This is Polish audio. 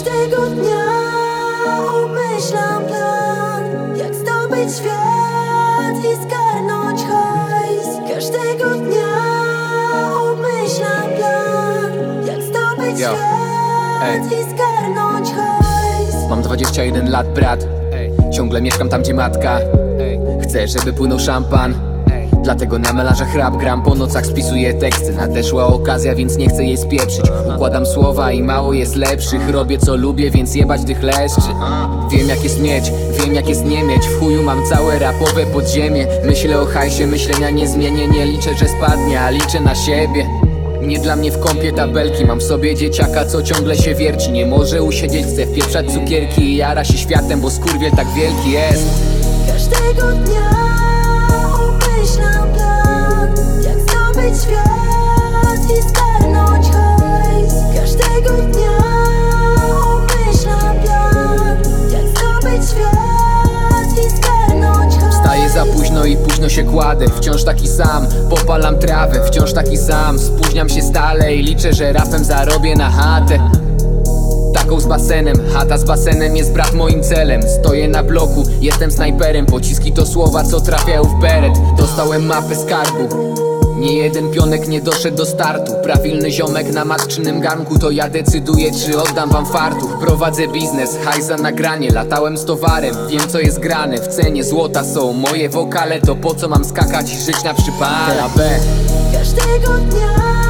Każdego dnia obmyślam plan Jak zdobyć świat i zgarnąć hajs. Każdego dnia obmyślam plan Jak zdobyć Yo. Ej. świat i zgarnąć hajs. Mam 21 lat, brat. Ciągle mieszkam tam, gdzie matka. Chcę, żeby płynął szampan Dlatego na melanżach rap gram Po nocach spisuję teksty. Nadeszła okazja, więc nie chcę jej spieprzyć. Układam słowa i mało jest lepszych. Robię co lubię, więc jebać tych leszczy. Wiem jak jest mieć, wiem jak jest nie mieć. W chuju mam całe rapowe podziemie. Myślę o hajsie, myślenia nie zmienię. Nie liczę, że spadnie, a liczę na siebie. Nie dla mnie w kąpie tabelki. Mam w sobie dzieciaka, co ciągle się wierci. Nie może usiedzieć, chce wpieprzać cukierki I jara się światem, bo skurwiel tak wielki jest. Każdego dnia obmyślam plan Jak zdobyć świat i Każdego dnia. Jak zdobyć świat i za późno i późno się kładę Wciąż taki sam, popalam trawę Wciąż taki sam, spóźniam się stale I liczę, że rapem zarobię na chatę Taką z basenem, chata z basenem jest brat moim celem. Stoję na bloku, jestem snajperem. Pociski to słowa, co trafiają w beret Dostałem mapę skarbu. Nie jeden pionek nie doszedł do startu. Prawilny ziomek na matczynym garnku To ja decyduję czy oddam wam fartuch Prowadzę biznes, hajs za nagranie. Latałem z towarem, wiem co jest grane. W cenie złota są moje wokale To po co mam skakać i żyć na przypale? B. Każdego dnia